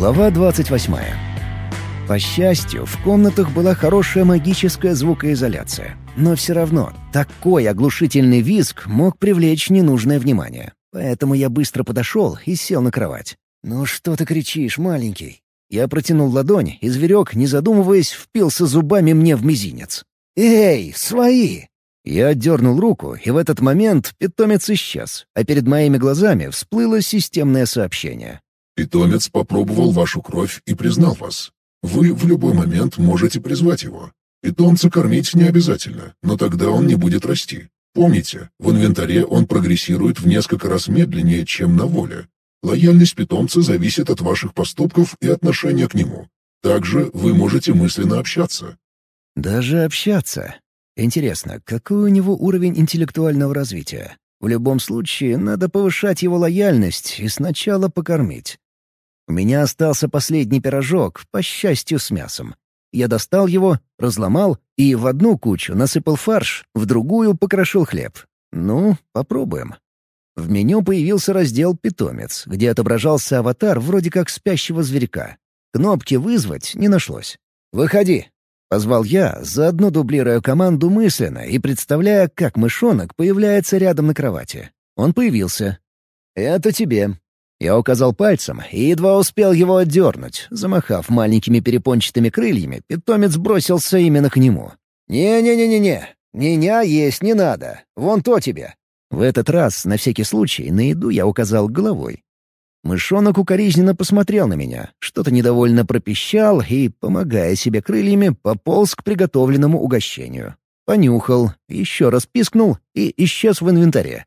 Глава 28. По счастью, в комнатах была хорошая магическая звукоизоляция. Но все равно, такой оглушительный визг мог привлечь ненужное внимание. Поэтому я быстро подошел и сел на кровать. «Ну что ты кричишь, маленький?» Я протянул ладонь, и зверек, не задумываясь, впился зубами мне в мизинец. «Эй, свои!» Я отдернул руку, и в этот момент питомец исчез, а перед моими глазами всплыло системное сообщение. «Питомец попробовал вашу кровь и признал вас. Вы в любой момент можете призвать его. Питомца кормить не обязательно, но тогда он не будет расти. Помните, в инвентаре он прогрессирует в несколько раз медленнее, чем на воле. Лояльность питомца зависит от ваших поступков и отношения к нему. Также вы можете мысленно общаться. Даже общаться. Интересно, какой у него уровень интеллектуального развития? В любом случае, надо повышать его лояльность и сначала покормить. У меня остался последний пирожок, по счастью, с мясом. Я достал его, разломал и в одну кучу насыпал фарш, в другую покрошил хлеб. Ну, попробуем. В меню появился раздел «Питомец», где отображался аватар вроде как спящего зверька. Кнопки «Вызвать» не нашлось. «Выходи!» — позвал я, заодно дублируя команду мысленно и представляя, как мышонок появляется рядом на кровати. Он появился. «Это тебе». Я указал пальцем и едва успел его отдернуть. Замахав маленькими перепончатыми крыльями, питомец бросился именно к нему. «Не-не-не-не-не, меня есть не надо. Вон то тебе. В этот раз, на всякий случай, на еду я указал головой. Мышонок укоризненно посмотрел на меня, что-то недовольно пропищал и, помогая себе крыльями, пополз к приготовленному угощению. Понюхал, еще раз пискнул и исчез в инвентаре.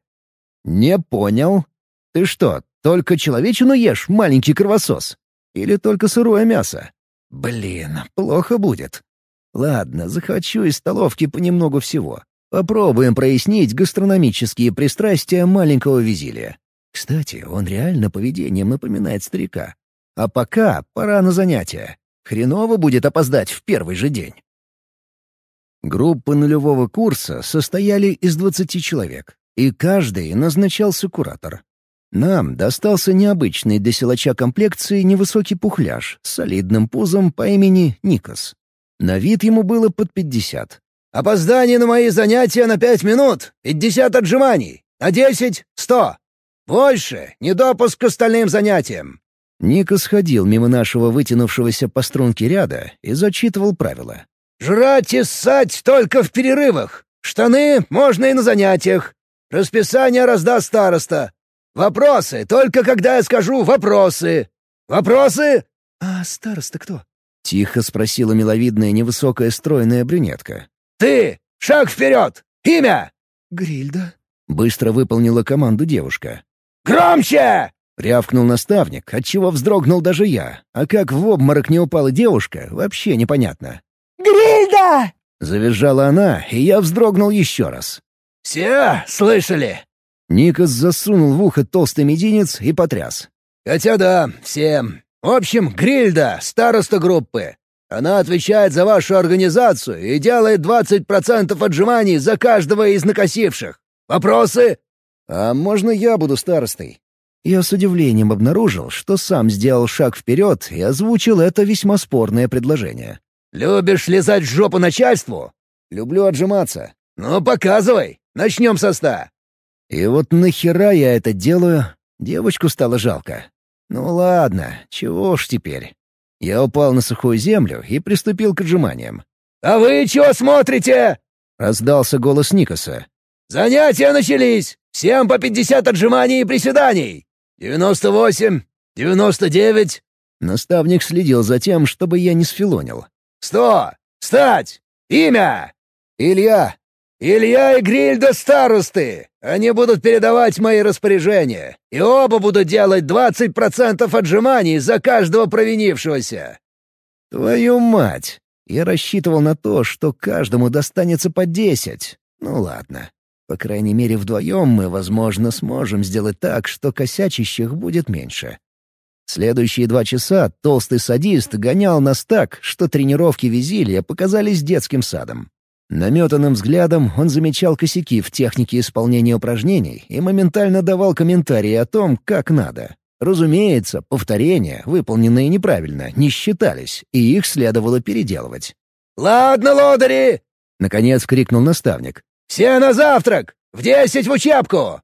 «Не понял. Ты что, только человечину ешь, маленький кровосос? Или только сырое мясо? Блин, плохо будет. Ладно, захвачу из столовки понемногу всего. Попробуем прояснить гастрономические пристрастия маленького визилия. Кстати, он реально поведением напоминает старика. А пока пора на занятия. Хреново будет опоздать в первый же день. Группы нулевого курса состояли из 20 человек, и каждый назначался куратор. Нам достался необычный для силача комплекции невысокий пухляж с солидным пузом по имени Никос. На вид ему было под 50, Опоздание на мои занятия на пять минут, пятьдесят отжиманий, на десять — сто. Больше — недопуск к остальным занятиям». Ника сходил мимо нашего вытянувшегося по струнке ряда и зачитывал правила. «Жрать и ссать только в перерывах. Штаны можно и на занятиях. Расписание раздаст староста. Вопросы только когда я скажу «вопросы». Вопросы?» «А староста кто?» — тихо спросила миловидная невысокая стройная брюнетка. «Ты! Шаг вперед! Имя!» «Грильда», — быстро выполнила команду девушка. «Громче!» — рявкнул наставник, отчего вздрогнул даже я. А как в обморок не упала девушка, вообще непонятно. «Грильда!» — завизжала она, и я вздрогнул еще раз. «Все слышали?» Никас засунул в ухо толстый мединец и потряс. «Хотя да, все. В общем, Грильда, староста группы. Она отвечает за вашу организацию и делает 20% отжиманий за каждого из накосивших. Вопросы?» «А можно я буду старостой?» Я с удивлением обнаружил, что сам сделал шаг вперед и озвучил это весьма спорное предложение. «Любишь лизать жопу начальству?» «Люблю отжиматься». «Ну, показывай. Начнем со ста». И вот нахера я это делаю? Девочку стало жалко. Ну ладно, чего ж теперь. Я упал на сухую землю и приступил к отжиманиям. «А вы чего смотрите?» — раздался голос Никоса. «Занятия начались! Всем по пятьдесят отжиманий и приседаний! Девяносто восемь, девяносто девять...» Наставник следил за тем, чтобы я не сфилонил. «Сто! Встать! Имя!» «Илья!» «Илья и Грильда старосты! Они будут передавать мои распоряжения, и оба будут делать двадцать процентов отжиманий за каждого провинившегося!» «Твою мать! Я рассчитывал на то, что каждому достанется по десять. Ну ладно. По крайней мере, вдвоем мы, возможно, сможем сделать так, что косячащих будет меньше. Следующие два часа толстый садист гонял нас так, что тренировки визилия показались детским садом. Наметанным взглядом он замечал косяки в технике исполнения упражнений и моментально давал комментарии о том, как надо. Разумеется, повторения, выполненные неправильно, не считались, и их следовало переделывать. «Ладно, лодыри!» — наконец крикнул наставник. «Все на завтрак! В десять в учебку!»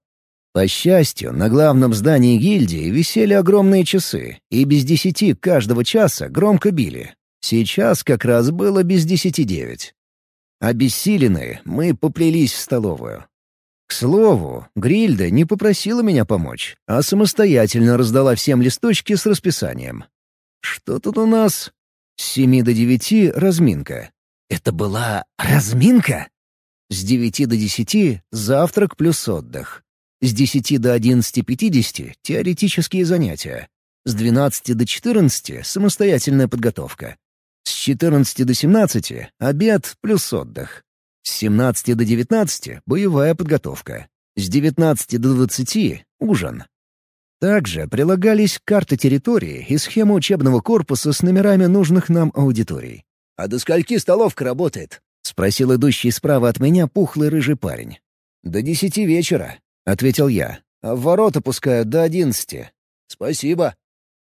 По счастью, на главном здании гильдии висели огромные часы, и без десяти каждого часа громко били. Сейчас как раз было без десяти девять. Обессиленные, мы поплелись в столовую. К слову, Грильда не попросила меня помочь, а самостоятельно раздала всем листочки с расписанием. Что тут у нас? С семи до девяти — разминка. Это была разминка? С девяти до десяти — завтрак плюс отдых. С десяти до одиннадцати пятидесяти — теоретические занятия. С двенадцати до четырнадцати — самостоятельная подготовка. С четырнадцати до семнадцати — обед плюс отдых. С 17 до 19 — боевая подготовка. С 19 до 20 — ужин. Также прилагались карты территории и схема учебного корпуса с номерами нужных нам аудиторий. «А до скольки столовка работает?» — спросил идущий справа от меня пухлый рыжий парень. «До десяти вечера», — ответил я. «А в ворота пускают до одиннадцати». «Спасибо».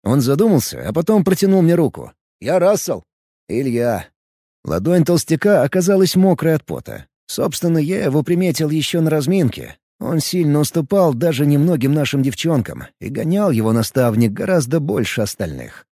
Он задумался, а потом протянул мне руку. «Я Рассел». «Илья». Ладонь толстяка оказалась мокрой от пота. Собственно, я его приметил еще на разминке. Он сильно уступал даже немногим нашим девчонкам, и гонял его наставник гораздо больше остальных.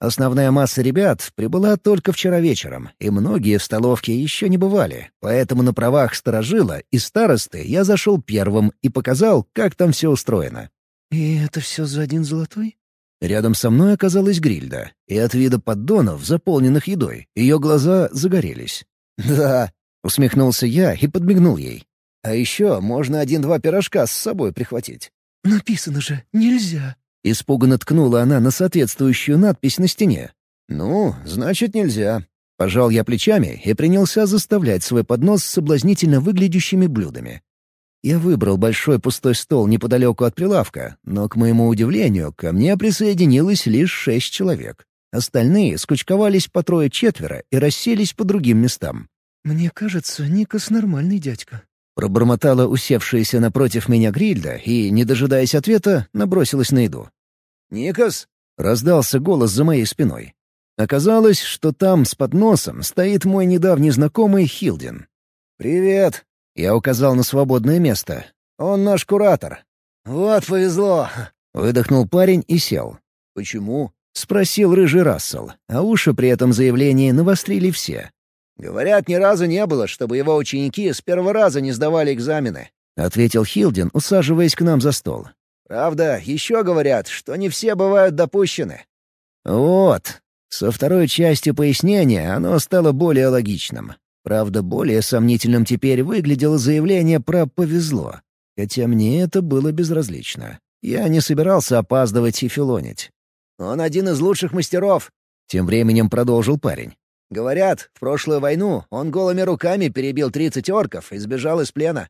Основная масса ребят прибыла только вчера вечером, и многие в столовке еще не бывали, поэтому на правах сторожила и старосты я зашел первым и показал, как там все устроено. «И это все за один золотой?» Рядом со мной оказалась Грильда, и от вида поддонов, заполненных едой, ее глаза загорелись. «Да», — усмехнулся я и подмигнул ей. «А еще можно один-два пирожка с собой прихватить». «Написано же, нельзя». Испуганно ткнула она на соответствующую надпись на стене. «Ну, значит, нельзя». Пожал я плечами и принялся заставлять свой поднос с соблазнительно выглядящими блюдами. Я выбрал большой пустой стол неподалеку от прилавка, но, к моему удивлению, ко мне присоединилось лишь шесть человек. Остальные скучковались по трое-четверо и расселись по другим местам. «Мне кажется, Никас нормальный дядька», — пробормотала усевшаяся напротив меня Грильда и, не дожидаясь ответа, набросилась на еду. «Никас!» — раздался голос за моей спиной. Оказалось, что там с подносом стоит мой недавний знакомый Хилдин. «Привет!» Я указал на свободное место. «Он наш куратор». «Вот повезло!» — выдохнул парень и сел. «Почему?» — спросил рыжий Рассел, а уши при этом заявлении навострили все. «Говорят, ни разу не было, чтобы его ученики с первого раза не сдавали экзамены», — ответил Хилдин, усаживаясь к нам за стол. «Правда, еще говорят, что не все бывают допущены». «Вот». Со второй частью пояснения оно стало более логичным. Правда, более сомнительным теперь выглядело заявление про «повезло». Хотя мне это было безразлично. Я не собирался опаздывать и филонить. «Он один из лучших мастеров», — тем временем продолжил парень. «Говорят, в прошлую войну он голыми руками перебил тридцать орков и сбежал из плена.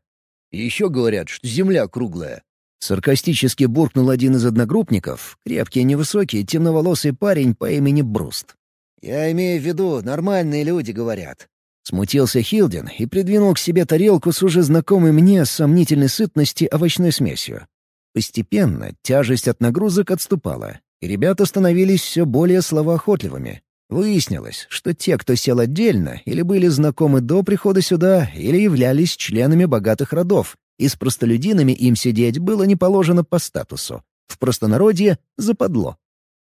Еще говорят, что земля круглая». Саркастически буркнул один из одногруппников, крепкий, невысокий, темноволосый парень по имени Бруст. «Я имею в виду, нормальные люди говорят. Смутился Хилдин и придвинул к себе тарелку с уже знакомой мне сомнительной сытности овощной смесью. Постепенно тяжесть от нагрузок отступала, и ребята становились все более словоохотливыми. Выяснилось, что те, кто сел отдельно, или были знакомы до прихода сюда, или являлись членами богатых родов, и с простолюдинами им сидеть было не положено по статусу. В простонародье — западло.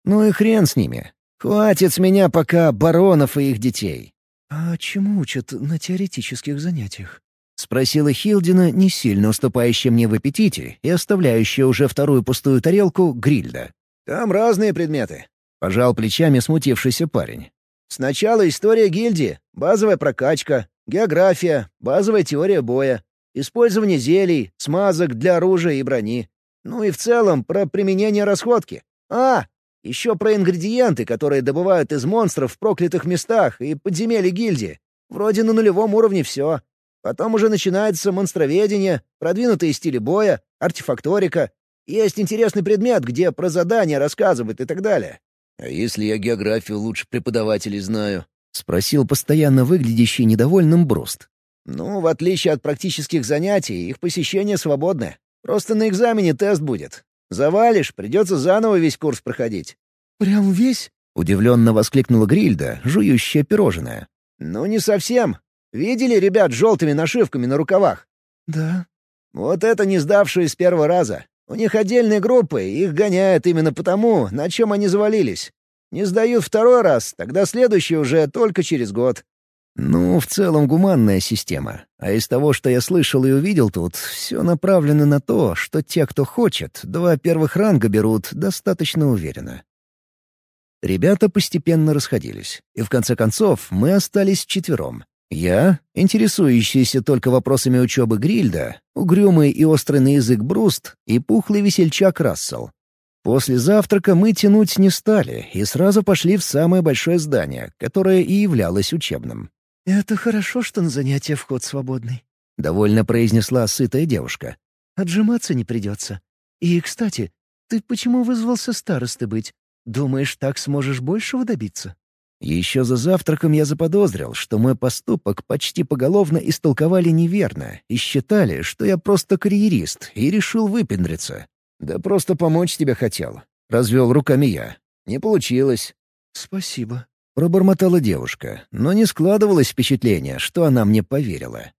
Ну и хрен с ними. Хватит с меня пока баронов и их детей. «А чему учат на теоретических занятиях?» — спросила Хилдина, не сильно уступающая мне в аппетите и оставляющая уже вторую пустую тарелку грильда. «Там разные предметы», — пожал плечами смутившийся парень. «Сначала история гильдии, базовая прокачка, география, базовая теория боя, использование зелий, смазок для оружия и брони. Ну и в целом про применение расходки. А, еще про ингредиенты, которые добывают из монстров в проклятых местах и подземелья гильдии. Вроде на нулевом уровне все. Потом уже начинается монстроведение, продвинутые стили боя, артефакторика. Есть интересный предмет, где про задания рассказывают и так далее. «А если я географию лучше преподавателей знаю?» — спросил постоянно выглядящий недовольным Бруст. «Ну, в отличие от практических занятий, их посещение свободное. Просто на экзамене тест будет. Завалишь, придется заново весь курс проходить». «Прям весь?» — удивленно воскликнула Грильда, жующая пирожное. «Ну, не совсем. Видели ребят с желтыми нашивками на рукавах?» «Да». «Вот это не сдавшие с первого раза. У них отдельные группы, их гоняют именно потому, на чем они завалились. Не сдают второй раз, тогда следующий уже только через год». Ну, в целом гуманная система. А из того, что я слышал и увидел тут, все направлено на то, что те, кто хочет, два первых ранга берут достаточно уверенно. Ребята постепенно расходились, и в конце концов мы остались вчетвером. Я, интересующийся только вопросами учебы Грильда, угрюмый и острый на язык Бруст и пухлый весельчак Рассел. После завтрака мы тянуть не стали и сразу пошли в самое большое здание, которое и являлось учебным. «Это хорошо, что на занятия вход свободный», — довольно произнесла сытая девушка. «Отжиматься не придется. И, кстати, ты почему вызвался старосты быть? Думаешь, так сможешь большего добиться?» Еще за завтраком я заподозрил, что мой поступок почти поголовно истолковали неверно и считали, что я просто карьерист и решил выпендриться. «Да просто помочь тебе хотел», — развел руками я. «Не получилось». «Спасибо», — пробормотала девушка, но не складывалось впечатление, что она мне поверила.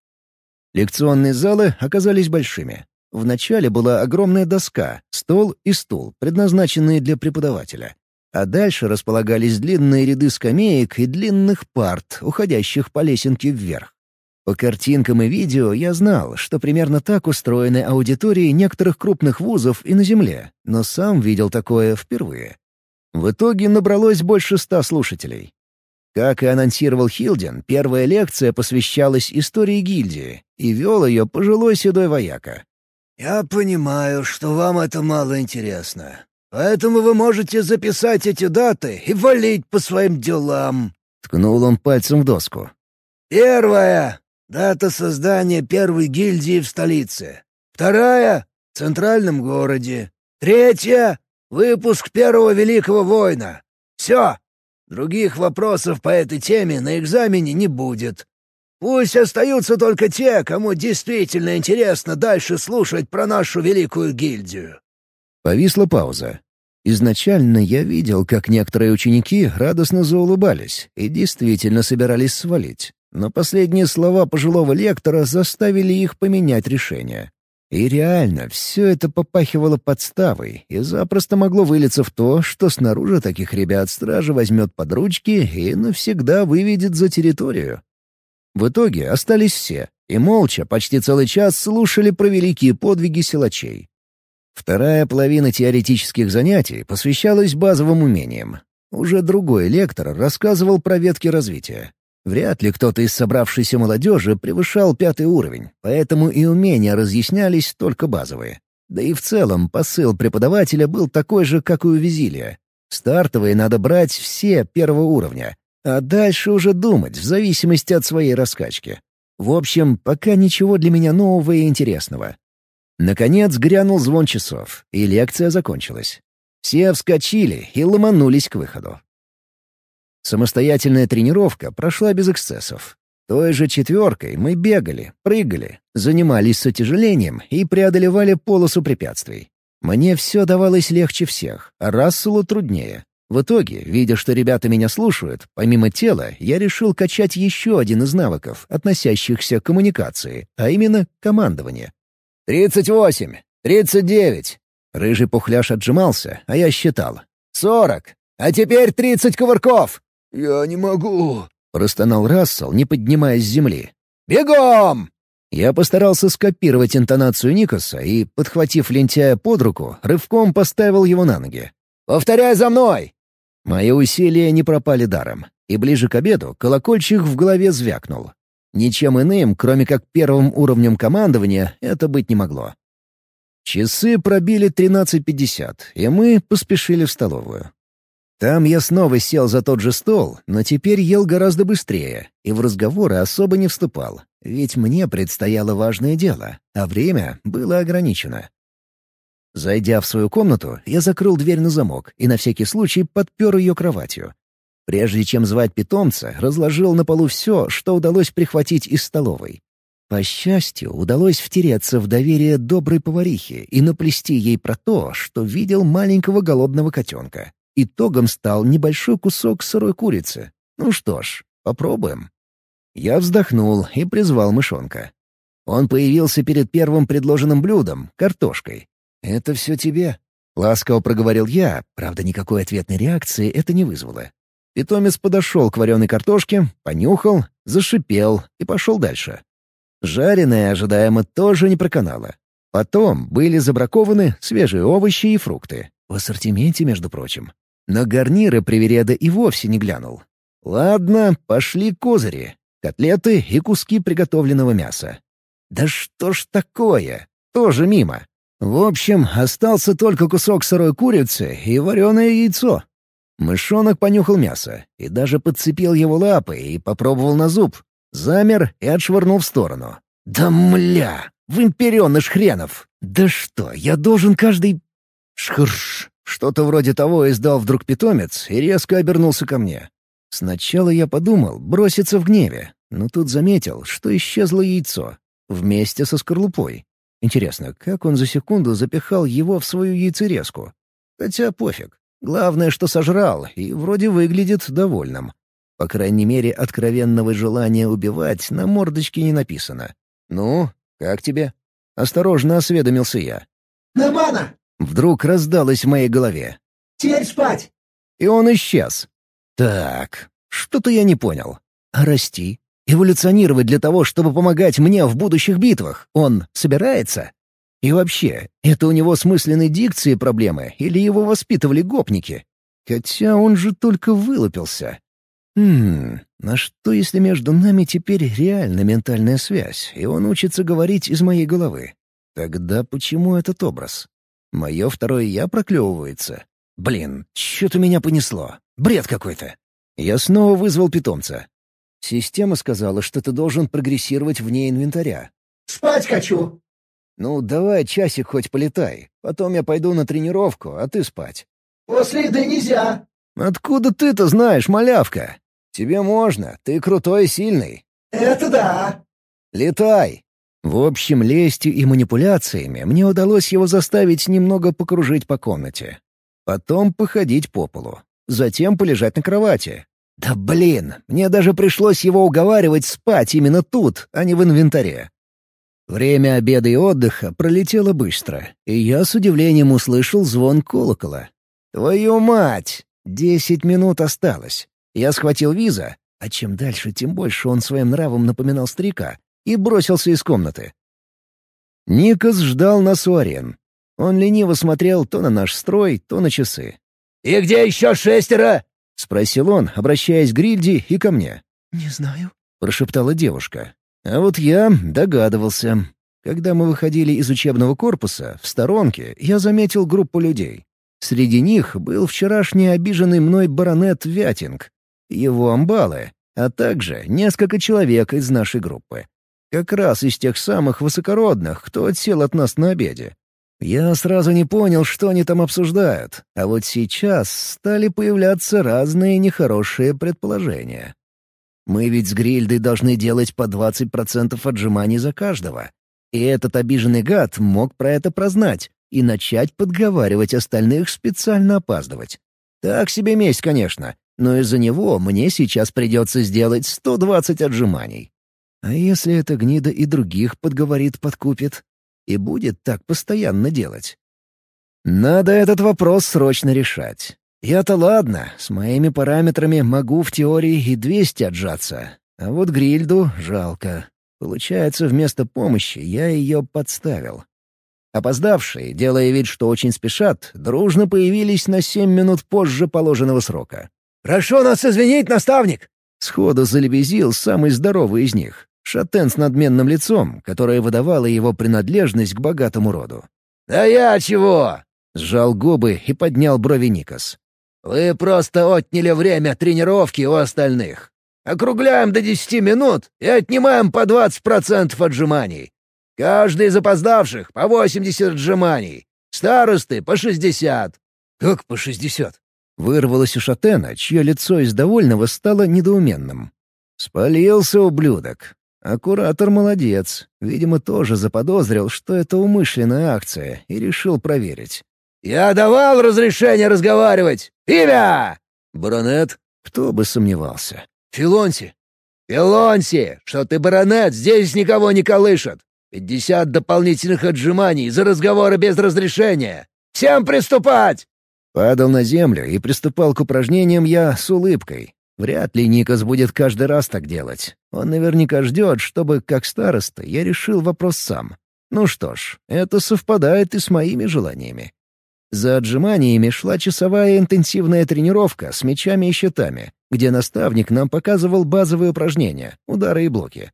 Лекционные залы оказались большими. Вначале была огромная доска, стол и стул, предназначенные для преподавателя. А дальше располагались длинные ряды скамеек и длинных парт, уходящих по лесенке вверх. По картинкам и видео я знал, что примерно так устроены аудитории некоторых крупных вузов и на Земле, но сам видел такое впервые. В итоге набралось больше ста слушателей. Как и анонсировал Хилден, первая лекция посвящалась истории гильдии, и вел ее пожилой седой вояка. «Я понимаю, что вам это мало интересно. Поэтому вы можете записать эти даты и валить по своим делам». Ткнул он пальцем в доску. «Первая — дата создания первой гильдии в столице. Вторая — в центральном городе. Третья — выпуск первого великого воина. Все. Других вопросов по этой теме на экзамене не будет. Пусть остаются только те, кому действительно интересно дальше слушать про нашу великую гильдию». Повисла пауза. Изначально я видел, как некоторые ученики радостно заулыбались и действительно собирались свалить. Но последние слова пожилого лектора заставили их поменять решение. И реально, все это попахивало подставой и запросто могло вылиться в то, что снаружи таких ребят стража возьмет под ручки и навсегда выведет за территорию. В итоге остались все, и молча почти целый час слушали про великие подвиги силачей. Вторая половина теоретических занятий посвящалась базовым умениям. Уже другой лектор рассказывал про ветки развития. Вряд ли кто-то из собравшейся молодежи превышал пятый уровень, поэтому и умения разъяснялись только базовые. Да и в целом посыл преподавателя был такой же, как и у Визилия. Стартовые надо брать все первого уровня, а дальше уже думать в зависимости от своей раскачки. В общем, пока ничего для меня нового и интересного. Наконец грянул звон часов, и лекция закончилась. Все вскочили и ломанулись к выходу. Самостоятельная тренировка прошла без эксцессов. Той же четверкой мы бегали, прыгали, занимались с утяжелением и преодолевали полосу препятствий. Мне все давалось легче всех, а Расселу труднее. В итоге, видя, что ребята меня слушают, помимо тела, я решил качать еще один из навыков, относящихся к коммуникации, а именно командование. «Тридцать восемь! Тридцать девять!» Рыжий пухляш отжимался, а я считал. «Сорок! А теперь тридцать кувырков!» «Я не могу!» — простонал Рассел, не поднимаясь с земли. «Бегом!» Я постарался скопировать интонацию Никоса и, подхватив лентяя под руку, рывком поставил его на ноги. «Повторяй за мной!» Мои усилия не пропали даром, и ближе к обеду колокольчик в голове звякнул. Ничем иным, кроме как первым уровнем командования, это быть не могло. Часы пробили 13.50, и мы поспешили в столовую. Там я снова сел за тот же стол, но теперь ел гораздо быстрее и в разговоры особо не вступал, ведь мне предстояло важное дело, а время было ограничено. Зайдя в свою комнату, я закрыл дверь на замок и на всякий случай подпер ее кроватью. Прежде чем звать питомца, разложил на полу все, что удалось прихватить из столовой. По счастью, удалось втереться в доверие доброй поварихи и наплести ей про то, что видел маленького голодного котенка. Итогом стал небольшой кусок сырой курицы. Ну что ж, попробуем. Я вздохнул и призвал мышонка. Он появился перед первым предложенным блюдом — картошкой. «Это все тебе», — ласково проговорил я, правда, никакой ответной реакции это не вызвало. Питомец подошел к вареной картошке, понюхал, зашипел и пошел дальше. Жареное ожидаемо тоже не проканало. Потом были забракованы свежие овощи и фрукты. В ассортименте, между прочим. На гарниры привереда и вовсе не глянул. Ладно, пошли козыри. Котлеты и куски приготовленного мяса. Да что ж такое? Тоже мимо. В общем, остался только кусок сырой курицы и вареное яйцо. Мышонок понюхал мясо и даже подцепил его лапы и попробовал на зуб. Замер и отшвырнул в сторону. «Да мля! Вымпереныш хренов! Да что, я должен каждый...» Шхрш! Что-то вроде того издал вдруг питомец и резко обернулся ко мне. Сначала я подумал броситься в гневе, но тут заметил, что исчезло яйцо. Вместе со скорлупой. Интересно, как он за секунду запихал его в свою яйцерезку? Хотя пофиг. Главное, что сожрал, и вроде выглядит довольным. По крайней мере, откровенного желания убивать на мордочке не написано. «Ну, как тебе?» — осторожно осведомился я. «Нормально!» — вдруг раздалось в моей голове. «Теперь спать!» И он исчез. «Так, что-то я не понял. А расти? Эволюционировать для того, чтобы помогать мне в будущих битвах? Он собирается?» И вообще, это у него смысленной дикции проблемы или его воспитывали гопники? Хотя он же только вылупился. Хм, на что если между нами теперь реально ментальная связь, и он учится говорить из моей головы? Тогда почему этот образ? Мое второе «я» проклевывается. Блин, что-то меня понесло. Бред какой-то. Я снова вызвал питомца. Система сказала, что ты должен прогрессировать вне инвентаря. «Спать хочу!» «Ну, давай часик хоть полетай. Потом я пойду на тренировку, а ты спать». «После еды нельзя». «Откуда ты-то знаешь, малявка? Тебе можно, ты крутой и сильный». «Это да». «Летай». В общем, лестью и манипуляциями мне удалось его заставить немного покружить по комнате. Потом походить по полу. Затем полежать на кровати. Да блин, мне даже пришлось его уговаривать спать именно тут, а не в инвентаре. Время обеда и отдыха пролетело быстро, и я с удивлением услышал звон колокола. «Твою мать! Десять минут осталось!» Я схватил виза, а чем дальше, тем больше он своим нравом напоминал старика, и бросился из комнаты. Никос ждал нас у арен. Он лениво смотрел то на наш строй, то на часы. «И где еще шестеро?» — спросил он, обращаясь к Грильде и ко мне. «Не знаю», — прошептала девушка. А вот я догадывался. Когда мы выходили из учебного корпуса, в сторонке я заметил группу людей. Среди них был вчерашний обиженный мной баронет Вятинг, его амбалы, а также несколько человек из нашей группы. Как раз из тех самых высокородных, кто отсел от нас на обеде. Я сразу не понял, что они там обсуждают, а вот сейчас стали появляться разные нехорошие предположения. Мы ведь с Грильдой должны делать по 20% отжиманий за каждого. И этот обиженный гад мог про это прознать и начать подговаривать остальных специально опаздывать. Так себе месть, конечно, но из-за него мне сейчас придется сделать 120 отжиманий. А если эта гнида и других подговорит-подкупит? И будет так постоянно делать? Надо этот вопрос срочно решать. Я-то ладно, с моими параметрами могу в теории и 200 отжаться. А вот Грильду жалко. Получается, вместо помощи я ее подставил. Опоздавшие, делая вид, что очень спешат, дружно появились на семь минут позже положенного срока. «Прошу нас извинить, наставник!» Сходу залебезил самый здоровый из них. Шатен с надменным лицом, которое выдавало его принадлежность к богатому роду. «Да я чего?» — сжал губы и поднял брови Никас. «Вы просто отняли время тренировки у остальных. Округляем до десяти минут и отнимаем по двадцать процентов отжиманий. Каждый из опоздавших по восемьдесят отжиманий. Старосты по шестьдесят». «Как по шестьдесят?» Вырвалось у Шатена, чье лицо из довольного стало недоуменным. «Спалился ублюдок. А куратор молодец. Видимо, тоже заподозрил, что это умышленная акция, и решил проверить. «Я давал разрешение разговаривать! Имя!» «Баронет?» Кто бы сомневался. «Филонси!» «Филонси! Что ты баронет, здесь никого не колышет! Пятьдесят дополнительных отжиманий за разговоры без разрешения! Всем приступать!» Падал на землю и приступал к упражнениям я с улыбкой. Вряд ли Никас будет каждый раз так делать. Он наверняка ждет, чтобы, как староста, я решил вопрос сам. Ну что ж, это совпадает и с моими желаниями. За отжиманиями шла часовая интенсивная тренировка с мечами и щитами, где наставник нам показывал базовые упражнения, удары и блоки.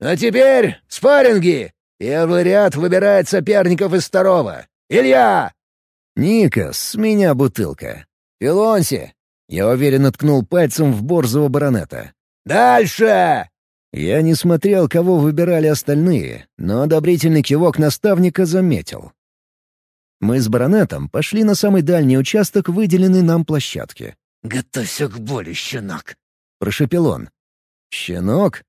«А теперь спарринги! Первый ряд выбирает соперников из второго. Илья!» «Никас, с меня бутылка. Пилонси!» Я уверенно ткнул пальцем в борзого баронета. «Дальше!» Я не смотрел, кого выбирали остальные, но одобрительный кивок наставника заметил. Мы с баронетом пошли на самый дальний участок выделенной нам площадки. «Готовься к боли, щенок!» — прошепел он. «Щенок?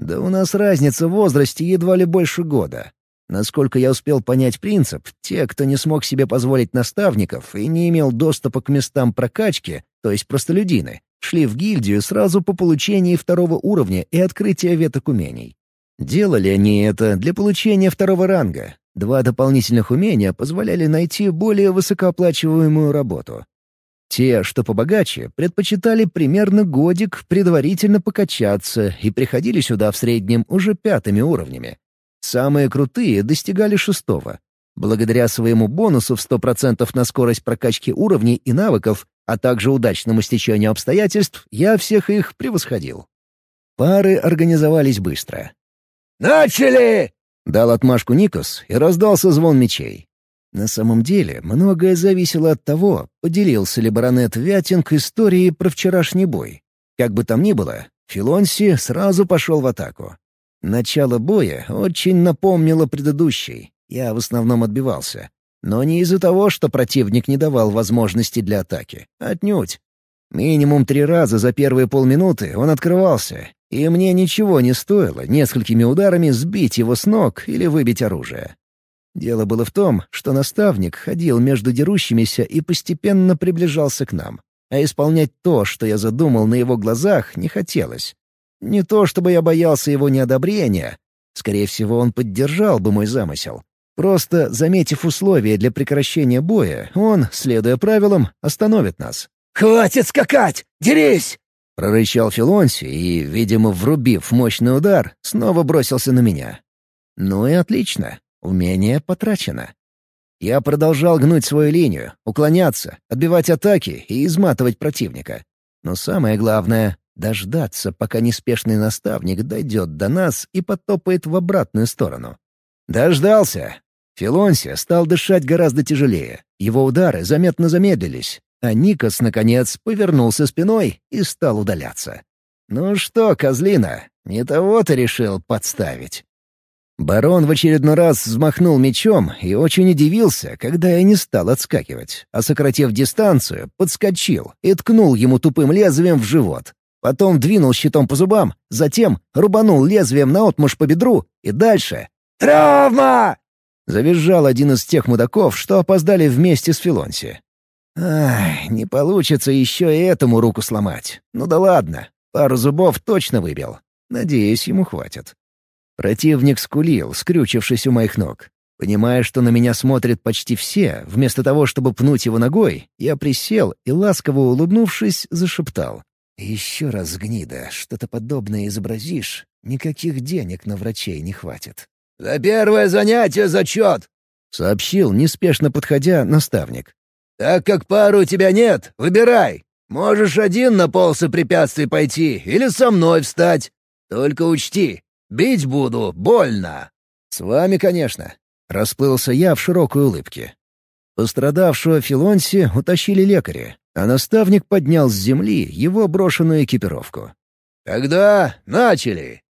Да у нас разница в возрасте едва ли больше года. Насколько я успел понять принцип, те, кто не смог себе позволить наставников и не имел доступа к местам прокачки, то есть простолюдины, шли в гильдию сразу по получении второго уровня и открытия веток умений. Делали они это для получения второго ранга. Два дополнительных умения позволяли найти более высокооплачиваемую работу. Те, что побогаче, предпочитали примерно годик предварительно покачаться и приходили сюда в среднем уже пятыми уровнями. Самые крутые достигали шестого. Благодаря своему бонусу в 100% на скорость прокачки уровней и навыков, а также удачному стечению обстоятельств, я всех их превосходил. Пары организовались быстро. «Начали!» — дал отмашку Никос, и раздался звон мечей. На самом деле, многое зависело от того, поделился ли баронет Вятинг историей про вчерашний бой. Как бы там ни было, Филонси сразу пошел в атаку. Начало боя очень напомнило предыдущий. Я в основном отбивался. Но не из-за того, что противник не давал возможности для атаки. Отнюдь. Минимум три раза за первые полминуты он открывался, и мне ничего не стоило несколькими ударами сбить его с ног или выбить оружие. Дело было в том, что наставник ходил между дерущимися и постепенно приближался к нам. А исполнять то, что я задумал на его глазах, не хотелось. Не то чтобы я боялся его неодобрения. Скорее всего, он поддержал бы мой замысел. Просто, заметив условия для прекращения боя, он, следуя правилам, остановит нас. «Хватит скакать! Дерись!» — прорычал Филонси и, видимо, врубив мощный удар, снова бросился на меня. «Ну и отлично. Умение потрачено». Я продолжал гнуть свою линию, уклоняться, отбивать атаки и изматывать противника. Но самое главное Дождаться, пока неспешный наставник дойдет до нас и потопает в обратную сторону. Дождался. Филонсия стал дышать гораздо тяжелее. Его удары заметно замедлились, а Никос, наконец, повернулся спиной и стал удаляться. «Ну что, козлина, не того ты решил подставить?» Барон в очередной раз взмахнул мечом и очень удивился, когда я не стал отскакивать, а, сократив дистанцию, подскочил и ткнул ему тупым лезвием в живот. Потом двинул щитом по зубам, затем рубанул лезвием наотмашь по бедру и дальше. «Травма!» — завизжал один из тех мудаков, что опоздали вместе с Филонси. «Ай, не получится еще и этому руку сломать. Ну да ладно, пару зубов точно выбил. Надеюсь, ему хватит». Противник скулил, скрючившись у моих ног. Понимая, что на меня смотрят почти все, вместо того, чтобы пнуть его ногой, я присел и, ласково улыбнувшись, зашептал. «Еще раз, гнида, что-то подобное изобразишь, никаких денег на врачей не хватит». «За первое занятие зачет!» — сообщил, неспешно подходя, наставник. «Так как пару у тебя нет, выбирай. Можешь один на полосы препятствий пойти или со мной встать. Только учти, бить буду больно». «С вами, конечно», — расплылся я в широкой улыбке. Пострадавшего Филонси утащили лекари, а наставник поднял с земли его брошенную экипировку. «Тогда начали!»